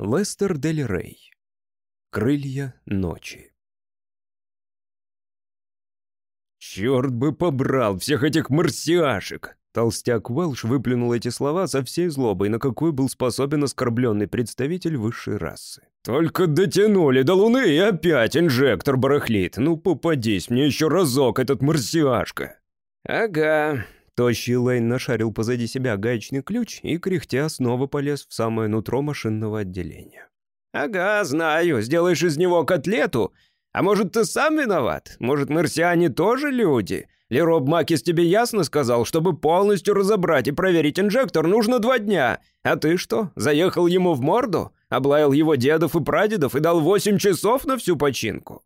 Лестер Дель Рей. Крылья ночи. «Черт бы побрал всех этих марсиашек!» Толстяк Уэлш выплюнул эти слова со всей злобой, на какую был способен оскорбленный представитель высшей расы. «Только дотянули до Луны, и опять инжектор барахлит. Ну, попадись мне еще разок, этот марсиашка!» «Ага». Тощий Лейн нашарил позади себя гаечный ключ и, кряхтя, снова полез в самое нутро машинного отделения. «Ага, знаю. Сделаешь из него котлету. А может, ты сам виноват? Может, марсиане тоже люди?» Лероб Макис тебе ясно сказал, чтобы полностью разобрать и проверить инжектор, нужно два дня. А ты что, заехал ему в морду? Облаял его дедов и прадедов и дал восемь часов на всю починку?»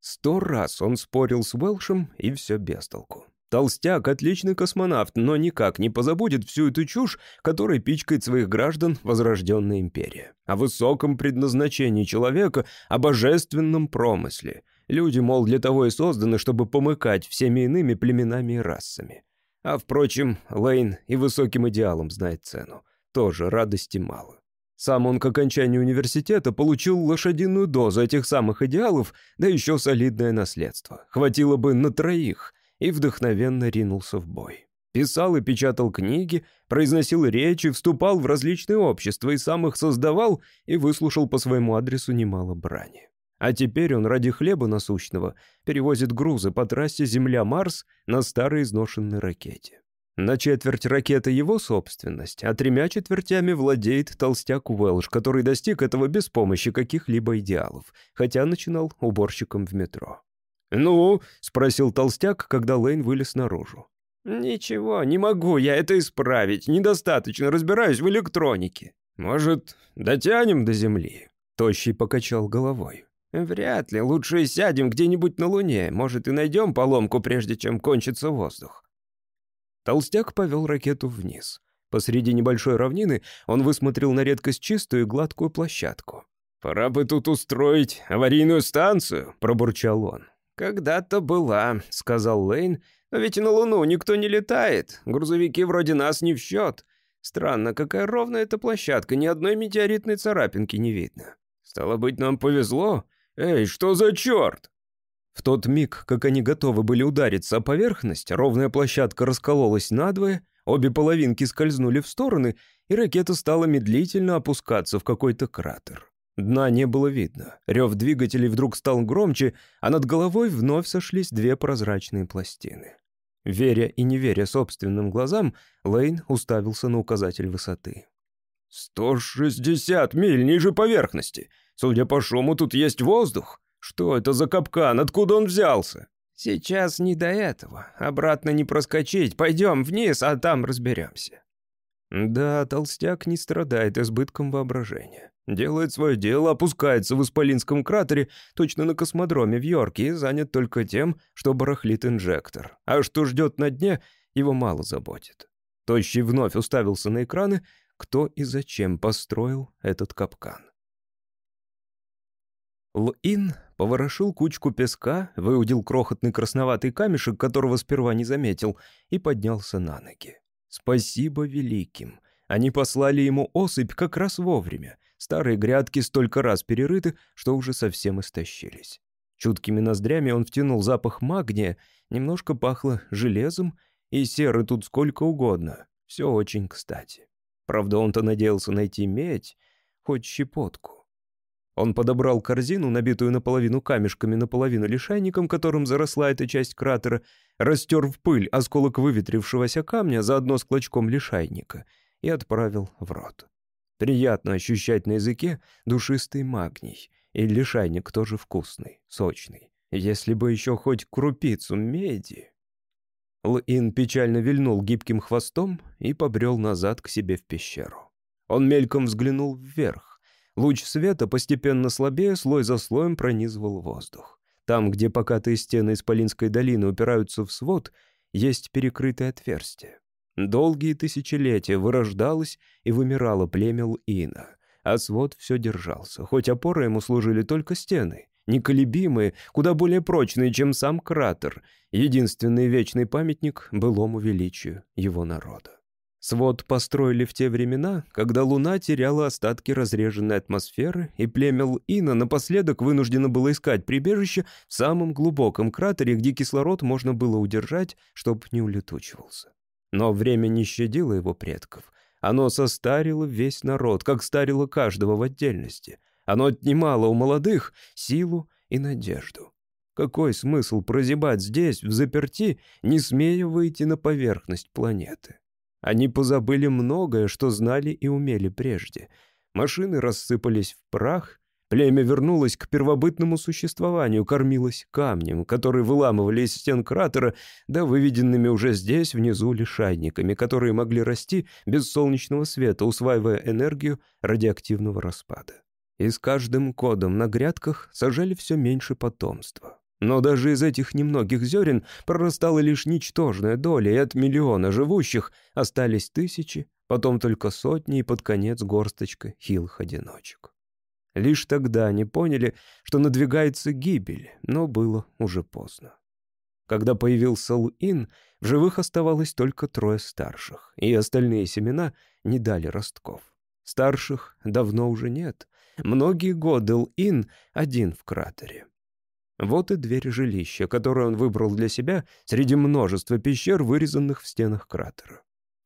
Сто раз он спорил с Уэлшем, и все без толку. Толстяк — отличный космонавт, но никак не позабудет всю эту чушь, которой пичкает своих граждан возрожденная империя. О высоком предназначении человека, о божественном промысле. Люди, мол, для того и созданы, чтобы помыкать всеми иными племенами и расами. А, впрочем, Лейн и высоким идеалам знает цену. Тоже радости мало. Сам он к окончанию университета получил лошадиную дозу этих самых идеалов, да еще солидное наследство. Хватило бы на троих, и вдохновенно ринулся в бой. Писал и печатал книги, произносил речи, вступал в различные общества и сам их создавал и выслушал по своему адресу немало брани. А теперь он ради хлеба насущного перевозит грузы по трассе Земля-Марс на старой изношенной ракете. На четверть ракета его собственность, а тремя четвертями владеет толстяк Уэлш, который достиг этого без помощи каких-либо идеалов, хотя начинал уборщиком в метро. «Ну?» — спросил толстяк, когда Лейн вылез наружу. «Ничего, не могу я это исправить. Недостаточно разбираюсь в электронике». «Может, дотянем до Земли?» Тощий покачал головой. «Вряд ли. Лучше сядем где-нибудь на Луне. Может, и найдем поломку, прежде чем кончится воздух». Толстяк повел ракету вниз. Посреди небольшой равнины он высмотрел на редкость чистую и гладкую площадку. «Пора бы тут устроить аварийную станцию», — пробурчал он. «Когда-то была», — сказал Лейн. «Но ведь на Луну никто не летает. Грузовики вроде нас не в счет. Странно, какая ровная эта площадка, ни одной метеоритной царапинки не видно. Стало быть, нам повезло. «Эй, что за черт?» В тот миг, как они готовы были удариться о поверхность, ровная площадка раскололась надвое, обе половинки скользнули в стороны, и ракета стала медлительно опускаться в какой-то кратер. Дна не было видно. Рев двигателей вдруг стал громче, а над головой вновь сошлись две прозрачные пластины. Веря и не веря собственным глазам, Лейн уставился на указатель высоты. «Сто шестьдесят миль ниже поверхности. Судя по шуму, тут есть воздух. Что это за капкан? Откуда он взялся?» «Сейчас не до этого. Обратно не проскочить. Пойдем вниз, а там разберемся». Да, толстяк не страдает избытком воображения. Делает свое дело, опускается в Исполинском кратере, точно на космодроме в Йорке, и занят только тем, что барахлит инжектор. А что ждет на дне, его мало заботит. Тощий вновь уставился на экраны, кто и зачем построил этот капкан. Лин поворошил кучку песка, выудил крохотный красноватый камешек, которого сперва не заметил, и поднялся на ноги. Спасибо великим. Они послали ему осыпь как раз вовремя. Старые грядки столько раз перерыты, что уже совсем истощились. Чуткими ноздрями он втянул запах магния, немножко пахло железом, и серы тут сколько угодно. Все очень кстати. Правда, он-то надеялся найти медь, хоть щепотку. Он подобрал корзину, набитую наполовину камешками, наполовину лишайником, которым заросла эта часть кратера, растер в пыль осколок выветрившегося камня заодно с клочком лишайника и отправил в рот. Приятно ощущать на языке душистый магний, и лишайник тоже вкусный, сочный. Если бы еще хоть крупицу меди... Лин печально вильнул гибким хвостом и побрел назад к себе в пещеру. Он мельком взглянул вверх. Луч света, постепенно слабее, слой за слоем пронизывал воздух. Там, где покатые стены Исполинской долины упираются в свод, есть перекрытое отверстие. Долгие тысячелетия вырождалось и вымирало племя Лина, а свод все держался, хоть опорой ему служили только стены, неколебимые, куда более прочные, чем сам кратер, единственный вечный памятник былому величию его народа. Свод построили в те времена, когда Луна теряла остатки разреженной атмосферы, и племя Ина напоследок вынуждено было искать прибежище в самом глубоком кратере, где кислород можно было удержать, чтобы не улетучивался. Но время не щадило его предков. Оно состарило весь народ, как старило каждого в отдельности. Оно отнимало у молодых силу и надежду. Какой смысл прозябать здесь, в заперти, не смея выйти на поверхность планеты? Они позабыли многое, что знали и умели прежде. Машины рассыпались в прах, племя вернулось к первобытному существованию, кормилось камнем, который выламывали из стен кратера, да выведенными уже здесь, внизу, лишайниками, которые могли расти без солнечного света, усваивая энергию радиоактивного распада. И с каждым кодом на грядках сажали все меньше потомства. Но даже из этих немногих зерен прорастала лишь ничтожная доля, и от миллиона живущих остались тысячи, потом только сотни и под конец горсточка хилых одиночек. Лишь тогда они поняли, что надвигается гибель, но было уже поздно. Когда появился Л-Ин, в живых оставалось только трое старших, и остальные семена не дали ростков. Старших давно уже нет. Многие годы Л-Ин один в кратере. Вот и дверь жилища, которую он выбрал для себя среди множества пещер, вырезанных в стенах кратера.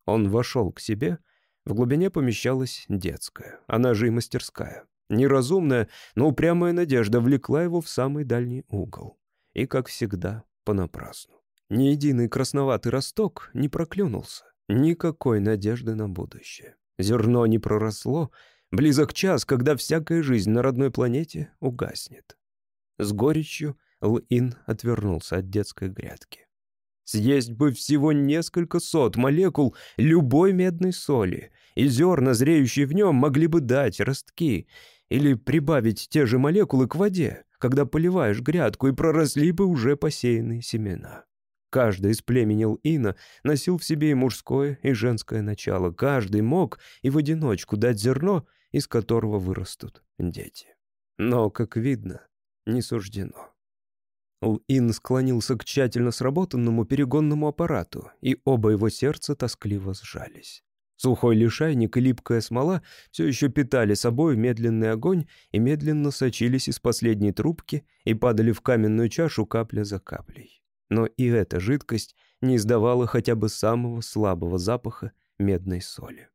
Он вошел к себе. В глубине помещалась детская, она же и мастерская. Неразумная, но упрямая надежда влекла его в самый дальний угол. И, как всегда, понапрасну. Ни единый красноватый росток не проклюнулся. Никакой надежды на будущее. Зерно не проросло. Близок час, когда всякая жизнь на родной планете угаснет. С горечью Л-Ин отвернулся от детской грядки. Съесть бы всего несколько сот молекул любой медной соли, и зерна, зреющие в нем, могли бы дать ростки, или прибавить те же молекулы к воде, когда поливаешь грядку, и проросли бы уже посеянные семена. Каждый из племени Л-Ина носил в себе и мужское, и женское начало. Каждый мог и в одиночку дать зерно, из которого вырастут дети. Но, как видно, не суждено. Ул-Ин склонился к тщательно сработанному перегонному аппарату, и оба его сердца тоскливо сжались. Сухой лишайник и липкая смола все еще питали собой медленный огонь и медленно сочились из последней трубки и падали в каменную чашу капля за каплей. Но и эта жидкость не издавала хотя бы самого слабого запаха медной соли.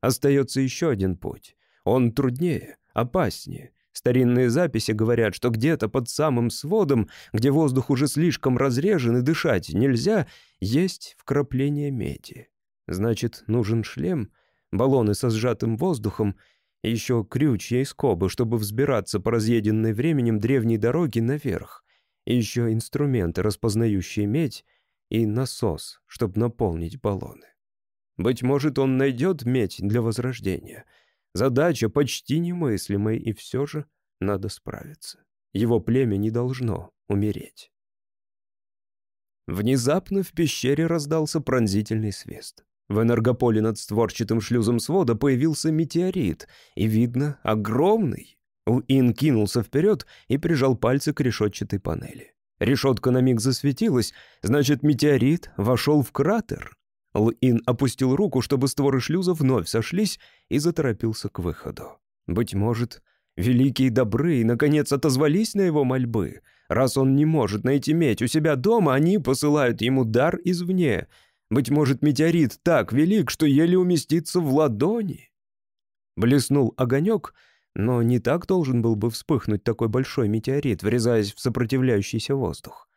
Остается еще один путь. Он труднее, опаснее, Старинные записи говорят, что где-то под самым сводом, где воздух уже слишком разрежен и дышать нельзя, есть вкрапление меди. Значит, нужен шлем, баллоны со сжатым воздухом и еще крючья и скобы, чтобы взбираться по разъеденной временем древней дороге наверх. И еще инструменты, распознающие медь, и насос, чтобы наполнить баллоны. Быть может, он найдет медь для возрождения — Задача почти немыслимая, и все же надо справиться. Его племя не должно умереть. Внезапно в пещере раздался пронзительный свист. В энергополе над створчатым шлюзом свода появился метеорит, и, видно, огромный. Ин кинулся вперед и прижал пальцы к решетчатой панели. Решетка на миг засветилась, значит, метеорит вошел в кратер. Л-Ин опустил руку, чтобы створы шлюза вновь сошлись, и заторопился к выходу. Быть может, великие добры наконец, отозвались на его мольбы. Раз он не может найти медь у себя дома, они посылают ему дар извне. Быть может, метеорит так велик, что еле уместится в ладони. Блеснул огонек, но не так должен был бы вспыхнуть такой большой метеорит, врезаясь в сопротивляющийся воздух.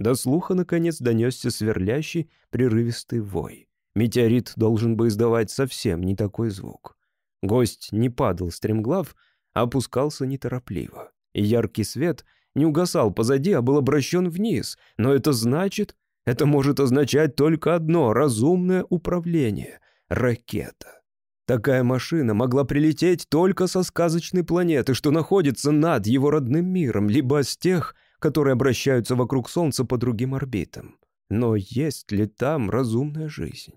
До слуха, наконец, донесся сверлящий, прерывистый вой. Метеорит должен бы издавать совсем не такой звук. Гость не падал стремглав, а опускался неторопливо. И яркий свет не угасал позади, а был обращен вниз. Но это значит... Это может означать только одно — разумное управление. Ракета. Такая машина могла прилететь только со сказочной планеты, что находится над его родным миром, либо с тех, которые обращаются вокруг Солнца по другим орбитам. Но есть ли там разумная жизнь?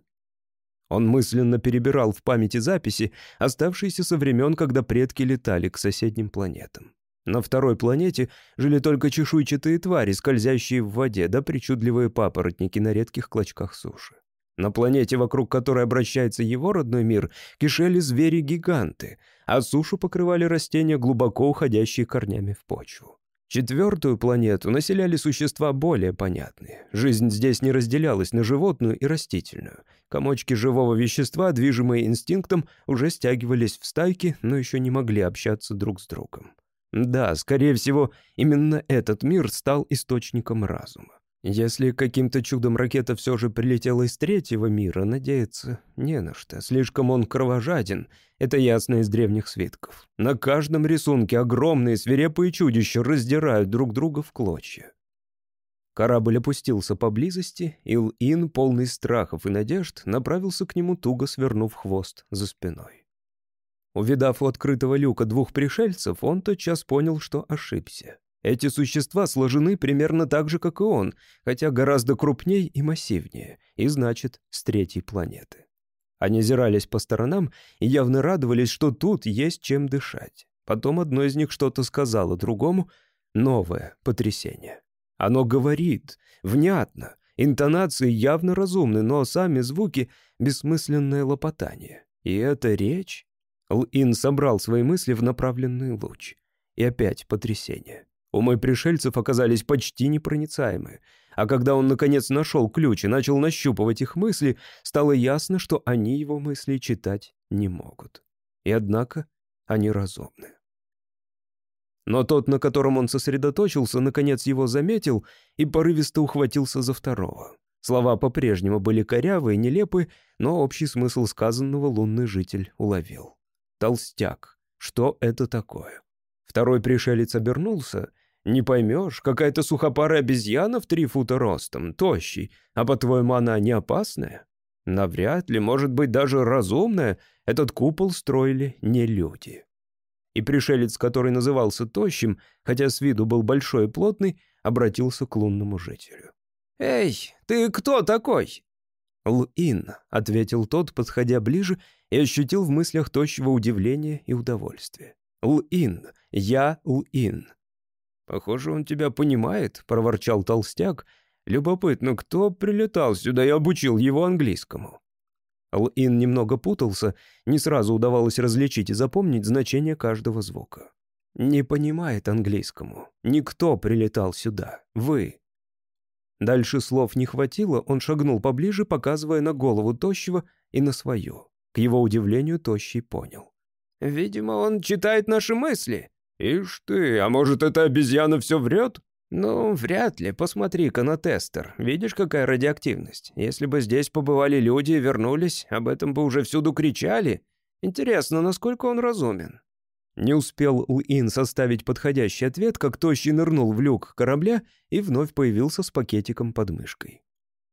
Он мысленно перебирал в памяти записи, оставшиеся со времен, когда предки летали к соседним планетам. На второй планете жили только чешуйчатые твари, скользящие в воде, да причудливые папоротники на редких клочках суши. На планете, вокруг которой обращается его родной мир, кишели звери-гиганты, а сушу покрывали растения, глубоко уходящие корнями в почву. Четвертую планету населяли существа более понятные. Жизнь здесь не разделялась на животную и растительную. Комочки живого вещества, движимые инстинктом, уже стягивались в стайки, но еще не могли общаться друг с другом. Да, скорее всего, именно этот мир стал источником разума. Если каким-то чудом ракета все же прилетела из третьего мира, надеяться не на что. Слишком он кровожаден. Это ясно из древних свитков. На каждом рисунке огромные свирепые чудища раздирают друг друга в клочья. Корабль опустился поблизости, Ил-Ин, полный страхов и надежд, направился к нему, туго свернув хвост за спиной. Увидав у открытого люка двух пришельцев, он тотчас понял, что ошибся. Эти существа сложены примерно так же, как и он, хотя гораздо крупнее и массивнее, и значит, с третьей планеты. Они зирались по сторонам и явно радовались, что тут есть чем дышать. Потом одно из них что-то сказало другому. Новое потрясение. Оно говорит, внятно, интонации явно разумны, но сами звуки — бессмысленное лопотание. И эта речь... Л-Ин собрал свои мысли в направленный луч. И опять потрясение. Умы пришельцев оказались почти непроницаемы. А когда он, наконец, нашел ключ и начал нащупывать их мысли, стало ясно, что они его мысли читать не могут. И однако они разумны. Но тот, на котором он сосредоточился, наконец его заметил и порывисто ухватился за второго. Слова по-прежнему были корявые, нелепые, но общий смысл сказанного лунный житель уловил. «Толстяк. Что это такое?» Второй пришелец обернулся — не поймешь, какая-то сухопарая обезьяна в три фута ростом, тощий, а по-твоему она не опасная? Навряд ли, может быть, даже разумная, этот купол строили не люди. И пришелец, который назывался Тощим, хотя с виду был большой и плотный, обратился к лунному жителю. «Эй, ты кто такой?» «Л-Ин», — ответил тот, подходя ближе, и ощутил в мыслях тощего удивления и удовольствия. «Л-Ин, я Л-Ин». «Похоже, он тебя понимает», — проворчал толстяк. «Любопытно, кто прилетал сюда и обучил его английскому?» Ал-Ин немного путался, не сразу удавалось различить и запомнить значение каждого звука. «Не понимает английскому. Никто прилетал сюда. Вы». Дальше слов не хватило, он шагнул поближе, показывая на голову Тощего и на свою. К его удивлению, Тощий понял. «Видимо, он читает наши мысли», «Ишь ты, а может, эта обезьяна все врет?» «Ну, вряд ли. Посмотри-ка на тестер. Видишь, какая радиоактивность? Если бы здесь побывали люди и вернулись, об этом бы уже всюду кричали. Интересно, насколько он разумен?» Не успел Уин составить подходящий ответ, как Тощий нырнул в люк корабля и вновь появился с пакетиком под мышкой.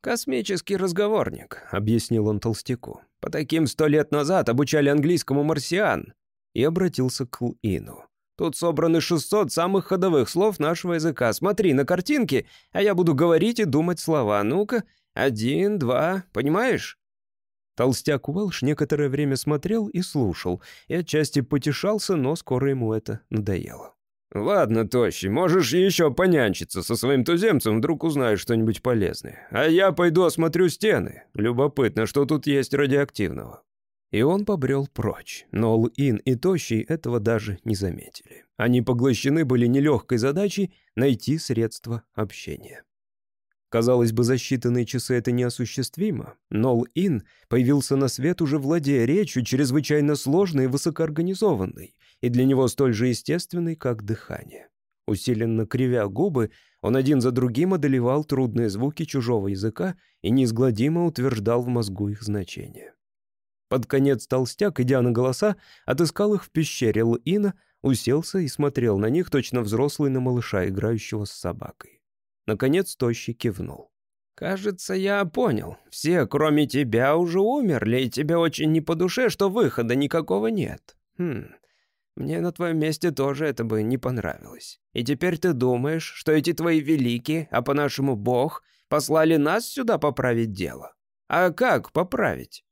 «Космический разговорник», — объяснил он толстяку. «По таким сто лет назад обучали английскому марсиан». И обратился к Уину. Тут собраны 600 самых ходовых слов нашего языка. Смотри на картинки, а я буду говорить и думать слова. Ну-ка, один, два, понимаешь?» Толстяк Уэлш некоторое время смотрел и слушал, и отчасти потешался, но скоро ему это надоело. «Ладно, Тощий, можешь еще понянчиться со своим туземцем, вдруг узнаешь что-нибудь полезное. А я пойду осмотрю стены. Любопытно, что тут есть радиоактивного». И он побрел прочь, но Л-Ин и Тощий этого даже не заметили. Они поглощены были нелегкой задачей найти средства общения. Казалось бы, за считанные часы это неосуществимо, но Л-Ин появился на свет уже владея речью, чрезвычайно сложной и высокоорганизованной, и для него столь же естественной, как дыхание. Усиленно кривя губы, он один за другим одолевал трудные звуки чужого языка и неизгладимо утверждал в мозгу их значение. Под конец толстяк, идя на голоса, отыскал их в пещере Лина, уселся и смотрел на них, точно взрослый на малыша, играющего с собакой. Наконец Тощий кивнул. «Кажется, я понял. Все, кроме тебя, уже умерли, и тебе очень не по душе, что выхода никакого нет. Хм, мне на твоем месте тоже это бы не понравилось. И теперь ты думаешь, что эти твои великие, а по-нашему бог, послали нас сюда поправить дело? А как поправить?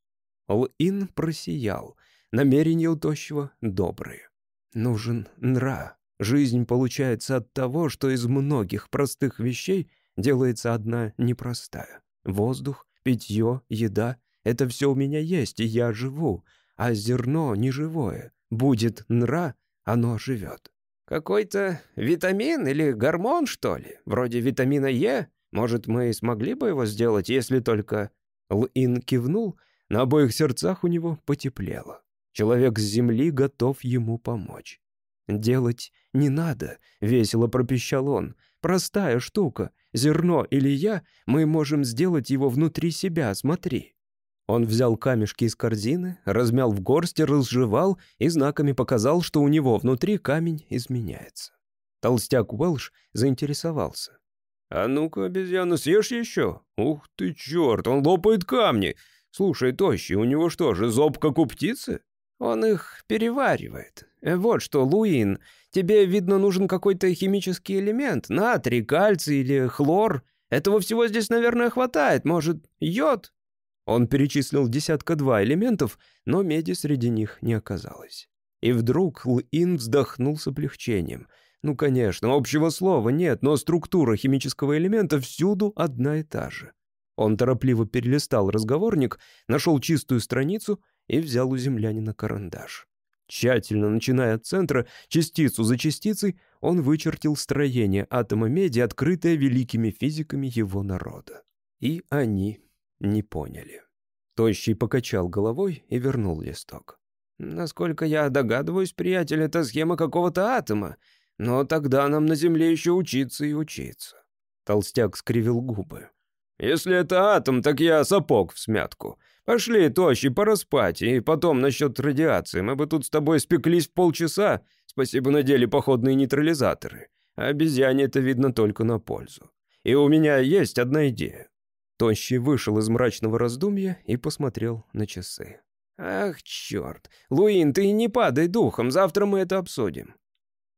Ол-Ин просиял. Намерения у тощего добрые. Нужен нра. Жизнь получается от того, что из многих простых вещей делается одна непростая. Воздух, питье, еда — это все у меня есть, и я живу, а зерно неживое. Будет нра, оно живет. Какой-то витамин или гормон, что ли? Вроде витамина Е? Может, мы смогли бы его сделать, если только...» Лин кивнул, на обоих сердцах у него потеплело. Человек с земли готов ему помочь. «Делать не надо», — весело пропищал он. «Простая штука. Зерно или я, мы можем сделать его внутри себя, смотри». Он взял камешки из корзины, размял в горсти, разжевал и знаками показал, что у него внутри камень изменяется. Толстяк Уэлш заинтересовался. «А ну-ка, обезьяна, съешь еще? Ух ты, черт, он лопает камни! Слушай, тощий, у него что же, зоб как у птицы?» «Он их переваривает. Вот что, Луин, тебе, видно, нужен какой-то химический элемент, натрий, кальций или хлор. Этого всего здесь, наверное, хватает. Может, йод?» Он перечислил десятка-два элементов, но меди среди них не оказалось. И вдруг Лин вздохнул с облегчением. Ну, конечно, общего слова нет, но структура химического элемента всюду одна и та же. Он торопливо перелистал разговорник, нашел чистую страницу и взял у землянина карандаш. Тщательно начиная от центра, частицу за частицей, он вычертил строение атома меди, открытое великими физиками его народа. И они не поняли. Тощий покачал головой и вернул листок. «Насколько я догадываюсь, приятель, это схема какого-то атома. Но тогда нам на Земле еще учиться и учиться». Толстяк скривил губы. «Если это атом, так я сапог в смятку. Пошли, тощий, пора спать. И потом насчет радиации. Мы бы тут с тобой спеклись в полчаса. Спасибо на деле походные нейтрализаторы. А обезьяне это видно только на пользу. И у меня есть одна идея. Тощий вышел из мрачного раздумья и посмотрел на часы. «Ах, черт! Луин, ты не падай духом, завтра мы это обсудим».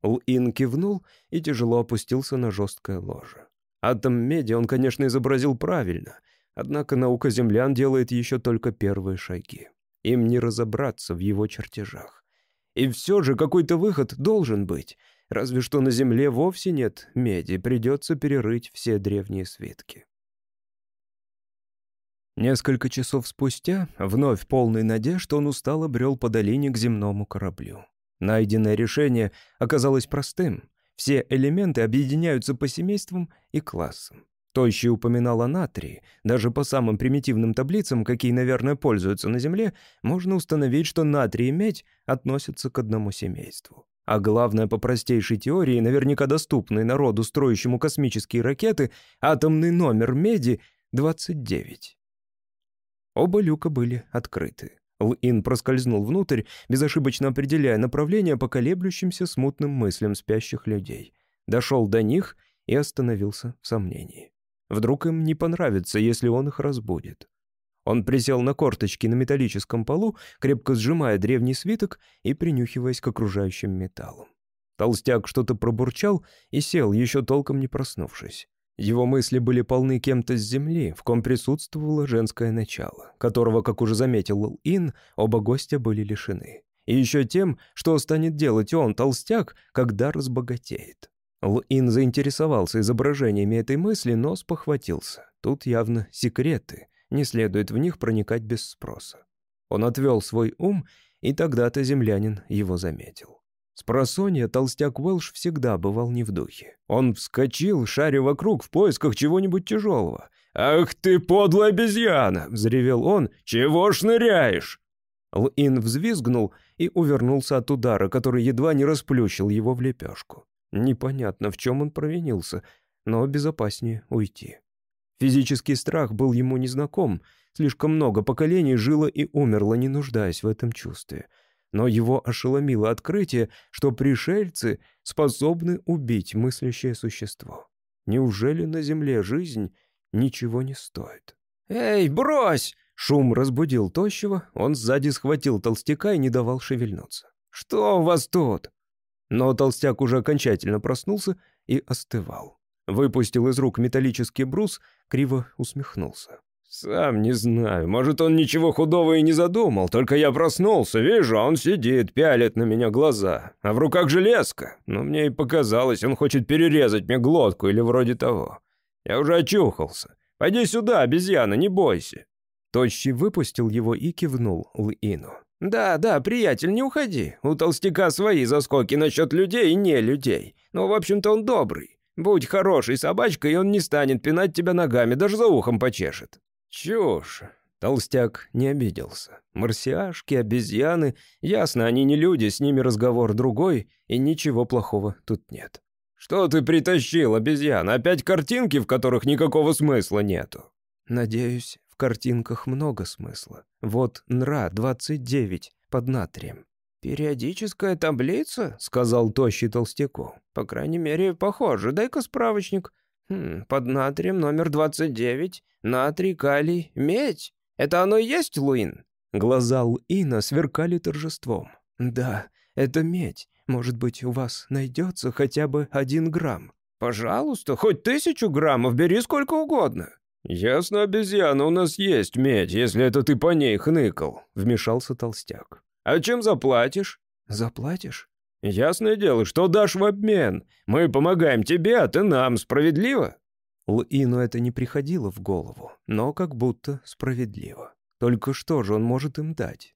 Луин кивнул и тяжело опустился на жесткое ложе. Атом меди он, конечно, изобразил правильно, однако наука землян делает еще только первые шаги. Им не разобраться в его чертежах. И все же какой-то выход должен быть, разве что на Земле вовсе нет меди, придется перерыть все древние свитки. Несколько часов спустя, вновь полный надежд, он устало брел по долине к земному кораблю. Найденное решение оказалось простым. Все элементы объединяются по семействам и классам. Тощий упоминал о натрии. Даже по самым примитивным таблицам, какие, наверное, пользуются на Земле, можно установить, что натрий и медь относятся к одному семейству. А главное, по простейшей теории, наверняка доступной народу, строящему космические ракеты, атомный номер меди — 29. Оба люка были открыты. Лин проскользнул внутрь, безошибочно определяя направление по колеблющимся смутным мыслям спящих людей. Дошел до них и остановился в сомнении. Вдруг им не понравится, если он их разбудит. Он присел на корточки на металлическом полу, крепко сжимая древний свиток и принюхиваясь к окружающим металлам. Толстяк что-то пробурчал и сел, еще толком не проснувшись. Его мысли были полны кем-то с земли, в ком присутствовало женское начало, которого, как уже заметил Ин, оба гостя были лишены. И еще тем, что станет делать он, толстяк, когда разбогатеет. Л-Ин заинтересовался изображениями этой мысли, но спохватился. Тут явно секреты, не следует в них проникать без спроса. Он отвел свой ум, и тогда-то землянин его заметил. С просонья толстяк Уэлш всегда бывал не в духе. Он вскочил, шаря вокруг в поисках чего-нибудь тяжелого. «Ах ты, подлая обезьяна!» — взревел он. «Чего шныряешь?» Лин взвизгнул и увернулся от удара, который едва не расплющил его в лепешку. Непонятно, в чем он провинился, но безопаснее уйти. Физический страх был ему незнаком. Слишком много поколений жило и умерло, не нуждаясь в этом чувстве — но его ошеломило открытие, что пришельцы способны убить мыслящее существо. Неужели на Земле жизнь ничего не стоит? «Эй, брось!» Шум разбудил тощего, он сзади схватил толстяка и не давал шевельнуться. «Что у вас тут?» Но толстяк уже окончательно проснулся и остывал. Выпустил из рук металлический брус, криво усмехнулся. «Сам не знаю. Может, он ничего худого и не задумал. Только я проснулся, вижу, а он сидит, пялит на меня глаза. А в руках железка. Но мне и показалось, он хочет перерезать мне глотку или вроде того. Я уже очухался. Пойди сюда, обезьяна, не бойся». Тощий выпустил его и кивнул Лину. «Да, да, приятель, не уходи. У толстяка свои заскоки насчет людей и не людей. Но, в общем-то, он добрый. Будь хорошей собачкой, и он не станет пинать тебя ногами, даже за ухом почешет». «Чушь». Толстяк не обиделся. Марсиашки, обезьяны. Ясно, они не люди, с ними разговор другой, и ничего плохого тут нет. «Что ты притащил, обезьян? Опять картинки, в которых никакого смысла нету?» «Надеюсь, в картинках много смысла. Вот НРА 29 под натрием». «Периодическая таблица?» — сказал тощий толстяку. «По крайней мере, похоже. Дай-ка справочник. Хм, под натрием номер 29. Натрий, калий, медь. Это оно и есть, Луин?» Глаза Луина сверкали торжеством. «Да, это медь. Может быть, у вас найдется хотя бы один грамм?» «Пожалуйста, хоть тысячу граммов, бери сколько угодно». «Ясно, обезьяна, у нас есть медь, если это ты по ней хныкал», — вмешался толстяк. «А чем заплатишь?» «Заплатишь?» «Ясное дело, что дашь в обмен. Мы помогаем тебе, а ты нам. Справедливо?» Луину это не приходило в голову, но как будто справедливо. Только что же он может им дать?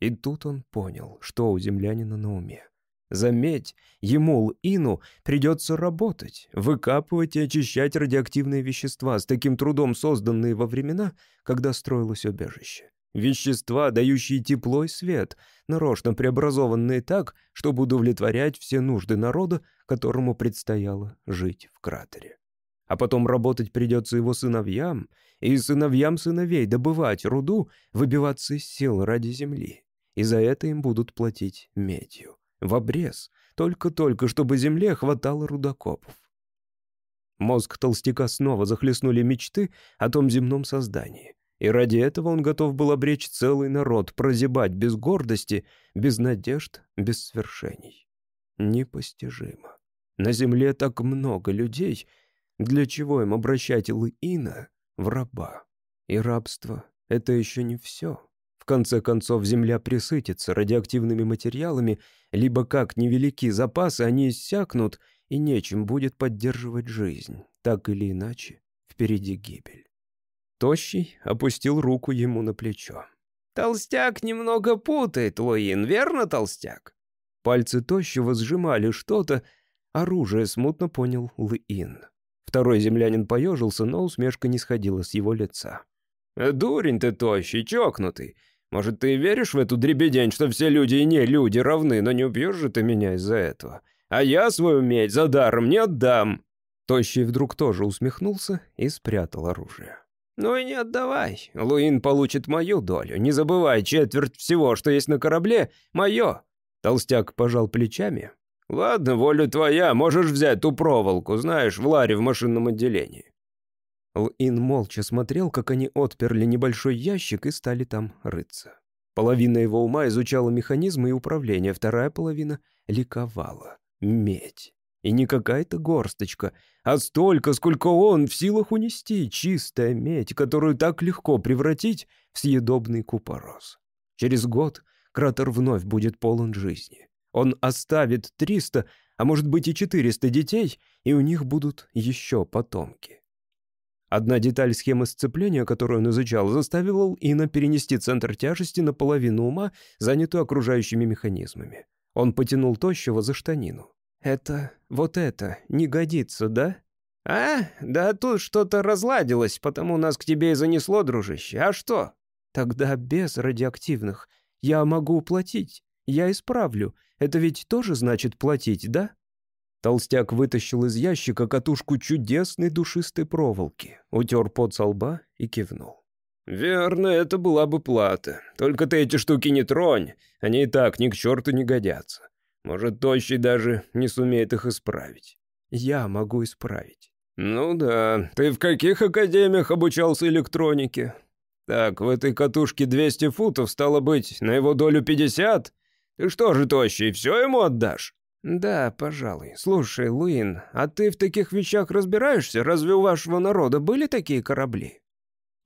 И тут он понял, что у землянина на уме. Заметь, ему, Луину, придется работать, выкапывать и очищать радиоактивные вещества, с таким трудом созданные во времена, когда строилось убежище. Вещества, дающие тепло и свет, нарочно преобразованные так, чтобы удовлетворять все нужды народа, которому предстояло жить в кратере. А потом работать придется его сыновьям, и сыновьям сыновей добывать руду, выбиваться из сил ради земли. И за это им будут платить медью. В обрез, только-только, чтобы земле хватало рудокопов. Мозг толстяка снова захлестнули мечты о том земном создании. И ради этого он готов был обречь целый народ, прозябать без гордости, без надежд, без свершений. Непостижимо. На земле так много людей. Для чего им обращать Лыина в раба? И рабство — это еще не все. В конце концов, земля присытится радиоактивными материалами, либо как невелики запасы, они иссякнут, и нечем будет поддерживать жизнь. Так или иначе, впереди гибель. Тощий опустил руку ему на плечо. «Толстяк немного путает, Луин, верно, толстяк?» Пальцы Тощего сжимали что-то. Оружие смутно понял Луин. Второй землянин поежился, но усмешка не сходила с его лица. «Дурень ты, Тощий, чокнутый. Может, ты веришь в эту дребедень, что все люди и не люди равны, но не убьешь же ты меня из-за этого? А я свою медь за даром не отдам!» Тощий вдруг тоже усмехнулся и спрятал оружие. «Ну и не отдавай. Луин получит мою долю. Не забывай, четверть всего, что есть на корабле, мое». Толстяк пожал плечами. «Ладно, воля твоя, можешь взять ту проволоку, знаешь, в ларе в машинном отделении». Луин молча смотрел, как они отперли небольшой ящик и стали там рыться. Половина его ума изучала механизмы и управление, вторая половина ликовала. Медь. И не какая-то горсточка, а столько, сколько он в силах унести, чистая медь, которую так легко превратить в съедобный купорос. Через год кратер вновь будет полон жизни. Он оставит 300, а может быть и 400 детей, и у них будут еще потомки. Одна деталь схемы сцепления, которую он изучал, заставила Ина перенести центр тяжести на половину ума, занятую окружающими механизмами. Он потянул тощего за штанину. «Это... вот это не годится, да?» «А? Да тут что-то разладилось, потому нас к тебе и занесло, дружище. А что?» «Тогда без радиоактивных. Я могу уплатить. Я исправлю. Это ведь тоже значит платить, да?» Толстяк вытащил из ящика катушку чудесной душистой проволоки, утер пот со лба и кивнул. «Верно, это была бы плата. Только ты эти штуки не тронь, они и так ни к черту не годятся. Может, Тощий даже не сумеет их исправить. Я могу исправить. Ну да, ты в каких академиях обучался электронике? Так, в этой катушке 200 футов, стало быть, на его долю 50? Ты что же, Тощий, все ему отдашь? Да, пожалуй. Слушай, Луин, а ты в таких вещах разбираешься? Разве у вашего народа были такие корабли?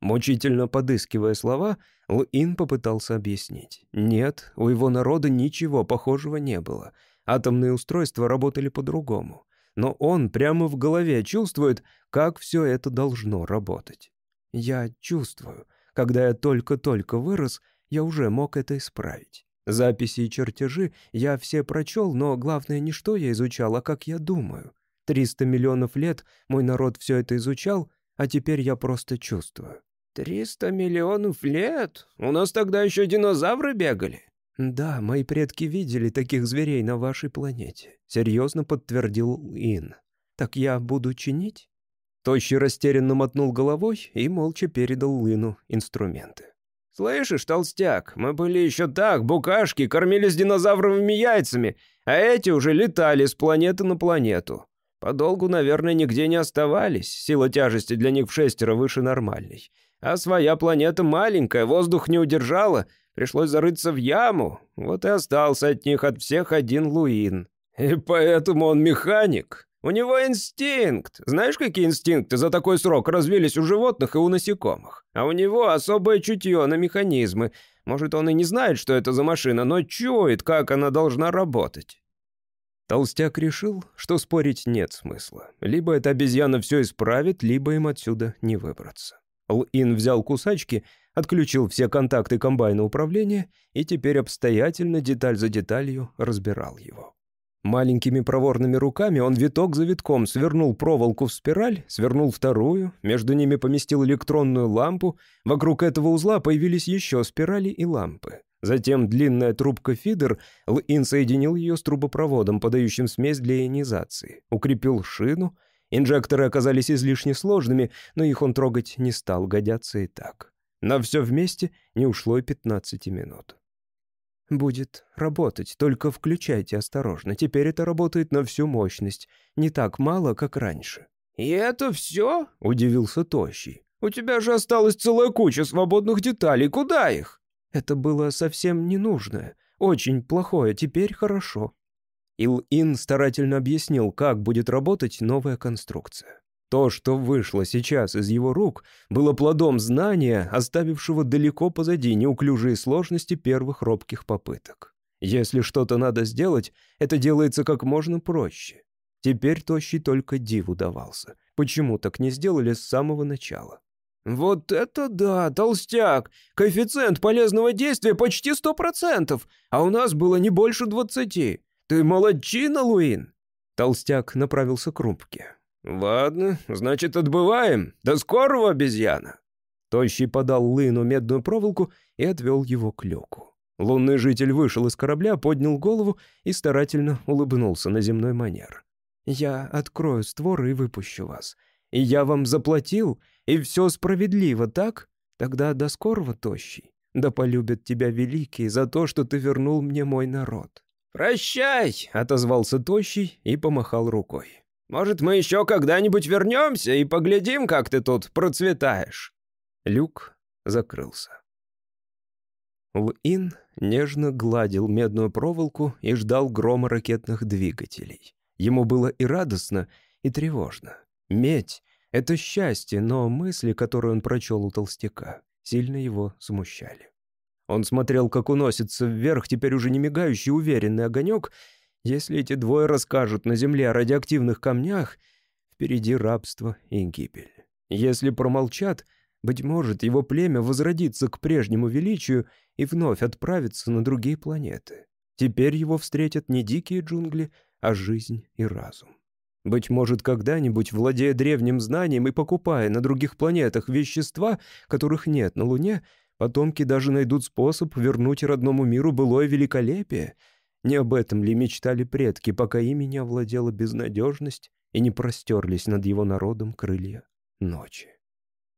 Мучительно подыскивая слова, Луин попытался объяснить. Нет, у его народа ничего похожего не было. Атомные устройства работали по-другому. но он прямо в голове чувствует, как все это должно работать. Я чувствую, когда я только-только вырос, я уже мог это исправить. Записи и чертежи я все прочел, но главное не что я изучал, а как я думаю. Триста миллионов лет мой народ все это изучал, а теперь я просто чувствую. «Триста миллионов лет? У нас тогда еще динозавры бегали?» «Да, мои предки видели таких зверей на вашей планете», — серьезно подтвердил Ин. «Так я буду чинить?» Тощий растерянно мотнул головой и молча передал Ину инструменты. «Слышишь, толстяк, мы были еще так, букашки, кормились динозавровыми яйцами, а эти уже летали с планеты на планету. Подолгу, наверное, нигде не оставались, сила тяжести для них в шестеро выше нормальной. А своя планета маленькая, воздух не удержала, пришлось зарыться в яму, вот и остался от них от всех один Луин. И поэтому он механик. У него инстинкт. Знаешь, какие инстинкты за такой срок развились у животных и у насекомых? А у него особое чутье на механизмы. Может, он и не знает, что это за машина, но чует, как она должна работать. Толстяк решил, что спорить нет смысла. Либо эта обезьяна все исправит, либо им отсюда не выбраться. Л-Ин взял кусачки, отключил все контакты комбайна управления и теперь обстоятельно, деталь за деталью, разбирал его. Маленькими проворными руками он виток за витком свернул проволоку в спираль, свернул вторую, между ними поместил электронную лампу, вокруг этого узла появились еще спирали и лампы. Затем длинная трубка фидер, Лин соединил ее с трубопроводом, подающим смесь для ионизации, укрепил шину. Инжекторы оказались излишне сложными, но их он трогать не стал, годятся и так. На все вместе не ушло и 15 минут. «Будет работать, только включайте осторожно. Теперь это работает на всю мощность. Не так мало, как раньше». «И это все?» — удивился Тощий. «У тебя же осталась целая куча свободных деталей. Куда их?» «Это было совсем ненужное. Очень плохое. Теперь хорошо». Ил-Ин старательно объяснил, как будет работать новая конструкция. То, что вышло сейчас из его рук, было плодом знания, оставившего далеко позади неуклюжие сложности первых робких попыток. Если что-то надо сделать, это делается как можно проще. Теперь Тощий только диву давался. Почему так не сделали с самого начала? «Вот это да, толстяк! Коэффициент полезного действия почти сто процентов, а у нас было не больше двадцати. Ты молодчина, Луин!» Толстяк направился к рубке. «Ладно, значит, отбываем. До скорого, обезьяна!» Тощий подал Лыну медную проволоку и отвел его к люку. Лунный житель вышел из корабля, поднял голову и старательно улыбнулся на земной манер. «Я открою створ и выпущу вас. И я вам заплатил, и все справедливо, так? Тогда до скорого, Тощий. Да полюбят тебя великие за то, что ты вернул мне мой народ». «Прощай!» — отозвался Тощий и помахал рукой. Может, мы еще когда-нибудь вернемся и поглядим, как ты тут процветаешь?» Люк закрылся. Лин нежно гладил медную проволоку и ждал грома ракетных двигателей. Ему было и радостно, и тревожно. Медь — это счастье, но мысли, которые он прочел у толстяка, сильно его смущали. Он смотрел, как уносится вверх теперь уже не мигающий уверенный огонек, если эти двое расскажут на Земле о радиоактивных камнях, впереди рабство и гибель. Если промолчат, быть может, его племя возродится к прежнему величию и вновь отправится на другие планеты. Теперь его встретят не дикие джунгли, а жизнь и разум. Быть может, когда-нибудь, владея древним знанием и покупая на других планетах вещества, которых нет на Луне, потомки даже найдут способ вернуть родному миру былое великолепие — не об этом ли мечтали предки, пока ими не овладела безнадежность и не простерлись над его народом крылья ночи?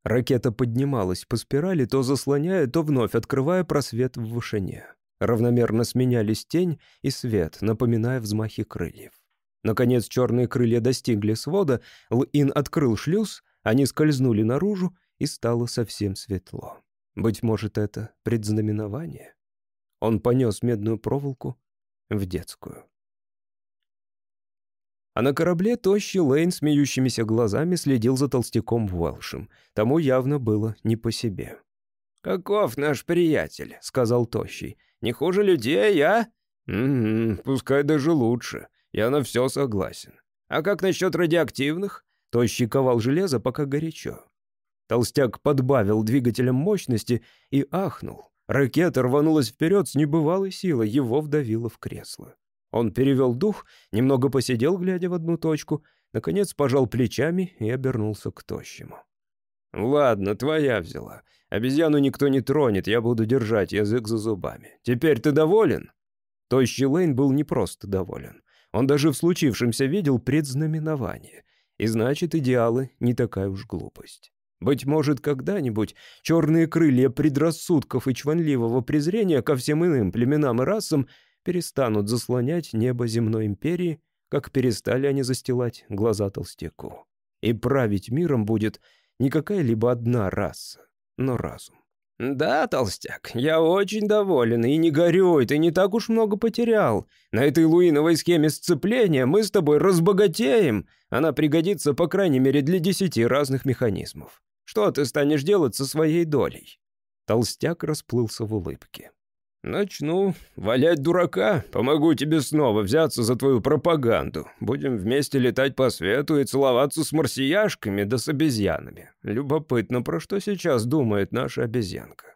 Ракета поднималась по спирали, то заслоняя, то вновь открывая просвет в вышине. Равномерно сменялись тень и свет, напоминая взмахи крыльев. Наконец черные крылья достигли свода, Лин открыл шлюз, они скользнули наружу, и стало совсем светло. Быть может, это предзнаменование? Он понес медную проволоку в детскую. А на корабле тощий Лейн смеющимися глазами следил за толстяком Уэлшем. Тому явно было не по себе. «Каков наш приятель?» — сказал тощий. «Не хуже людей, а?» «Угу, пускай даже лучше. Я на все согласен. А как насчет радиоактивных? Тощий ковал железо, пока горячо. Толстяк подбавил двигателем мощности и ахнул. Ракета рванулась вперед с небывалой силой, его вдавило в кресло. Он перевел дух, немного посидел, глядя в одну точку, наконец пожал плечами и обернулся к тощему. «Ладно, твоя взяла. Обезьяну никто не тронет, я буду держать язык за зубами. Теперь ты доволен?» Тощий Лейн был не просто доволен. Он даже в случившемся видел предзнаменование. И значит, идеалы не такая уж глупость. Быть может, когда-нибудь черные крылья предрассудков и чванливого презрения ко всем иным племенам и расам перестанут заслонять небо земной империи, как перестали они застилать глаза толстяку. И править миром будет не какая-либо одна раса, но разум. «Да, толстяк, я очень доволен, и не горюй, ты не так уж много потерял. На этой луиновой схеме сцепления мы с тобой разбогатеем. Она пригодится, по крайней мере, для десяти разных механизмов. Что ты станешь делать со своей долей?» Толстяк расплылся в улыбке. «Начну валять дурака. Помогу тебе снова взяться за твою пропаганду. Будем вместе летать по свету и целоваться с марсияшками да с обезьянами. Любопытно, про что сейчас думает наша обезьянка?»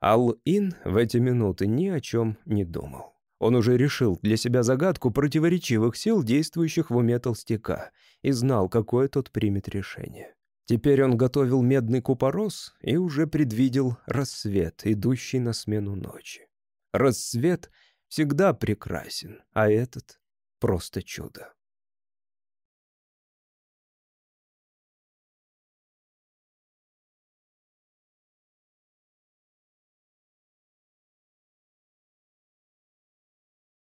Ал-Ин в эти минуты ни о чем не думал. Он уже решил для себя загадку противоречивых сил, действующих в уме толстяка, и знал, какое тот примет решение. Теперь он готовил медный купорос и уже предвидел рассвет, идущий на смену ночи. Рассвет всегда прекрасен, а этот — просто чудо.